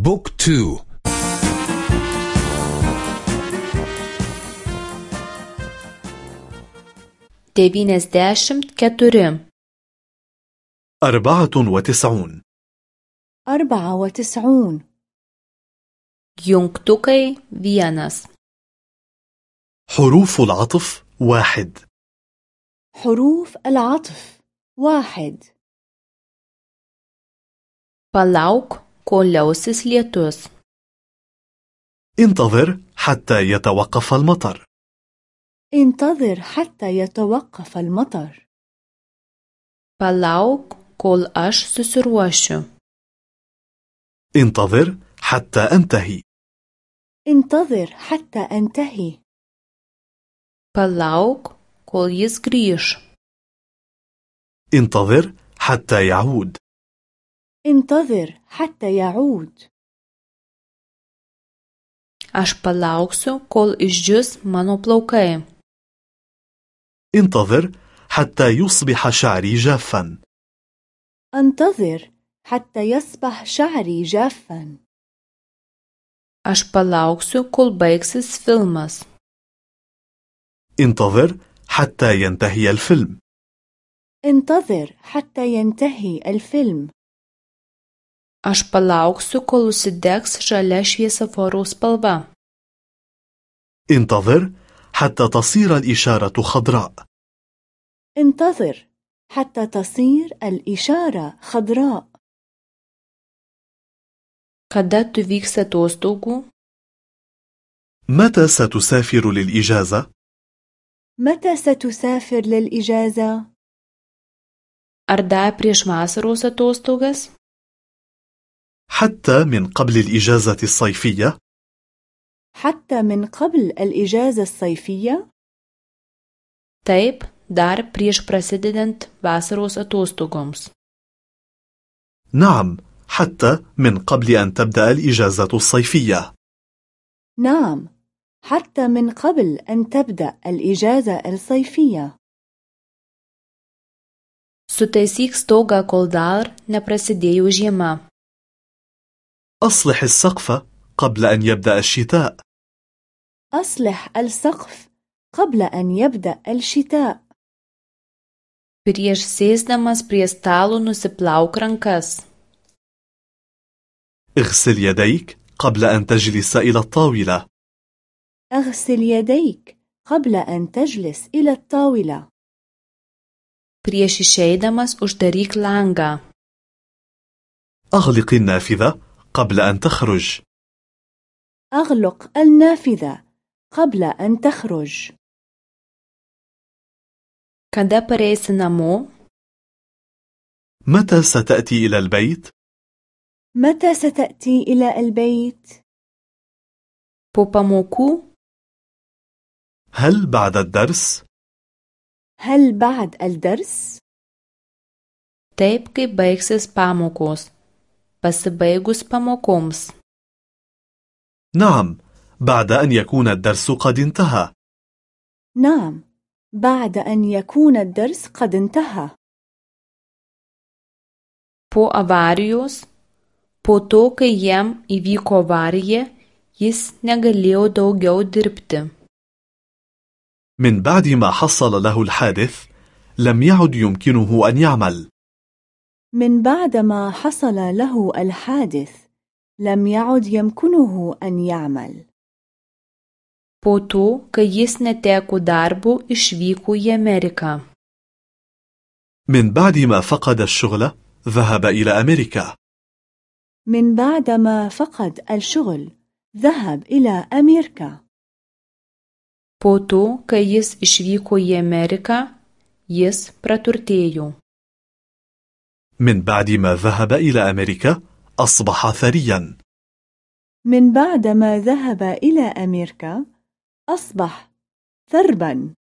بوك تو. devyniasdešimt keturi أربعة وتسعون. أربعة وتسعون. jungtukai vienas حروف العطف واحد. حروف العطف واحد. palauk kol liausis lietus. انتظر حتى يتوقف المطر. انتظر حتى يتوقف المطر. Palauk kol aš susiruošiu. انتظر حتى أنتهي. انتظر حتى أنتهي. Palauk kol jis grįž انتظر حتى يعود. انتظر حتى يعود aš palauksiu kol išdžius mano plaukai انتظر حتى يصبح شعري جافا أنتظر حتى يصبح شعري جافا aš palauksiu kol baigsis filmas انتظر حتى ينتهي الفيلم انتظر حتى ينتهي الفيلم aš palauksiu kol užsidegs žalia šviesoforo spalva انتظر حتى تصير الإشارة خضراء انتظر حتى تصير الإشارة خضراء kada tu vyksi atostogų متى ستسافر للإجازة؟ متى ستسافر للإجازة؟ ar dar prieš vasaros atostogas حتى من قبل الإجازة الصيفية؟ حتى من قبل الإجازة الصيفية؟ taip dar prieš prasidedant vasaros atostogoms نعم حتى من قبل أن تبدأ الإجازة الصيفية نعم حتى من قبل أن تبدأ الإجازة الصيفية sutaisyk stogą kol dar neprasidėjo žiema أصلح السقف قبل أن يبدأ الشتاء. أصلح السقف قبل أن يبدأ الشتاء. Prieš sėsdamas prie stalo nusiplauk rankas. اغسل يديك قبل أن تجلس إلى الطاولة. أغسل يديك قبل أن تجلس إلى الطاولة. Prieš išeidamas uždaryk langą. أغلق النافذة قبل أن تخرج أغلق النافذة قبل أن تخرج kada pareisi namo متى ستأتي إلى البيت؟ متى ستأتي إلى البيت؟ pamokų هل بعد الدرس؟ هل بعد الدرس؟ taip kai baigsis pamokos pasibaigus pamokoms. نعم بعد أن يكون الدرس قد انتهى. نعم بعد أن يكون الدرس قد انتهى. Po avarijos po to kai jam įvyko avarija jis negalėjo daugiau dirbti. من بعد ما حصل له الحادث لم يعد يمكنه أن يعمل. من بعد ما حصل له الحادث لم يعد يمكنه أن يعمل. Po to kai jis neteko darbo išvyko į Ameriką. من بعد ما فقد الشغل ذهب إلى أمريكا. من بعد ما فقد الشغل ذهب إلى أمريكا. Po to kai jis išvyko į Ameriką jis praturtėjo من بعد ما ذهب إلى أمريكا أصبح ثريا. من بعد ما ذهب إلى أمريكا أصبح ثربا.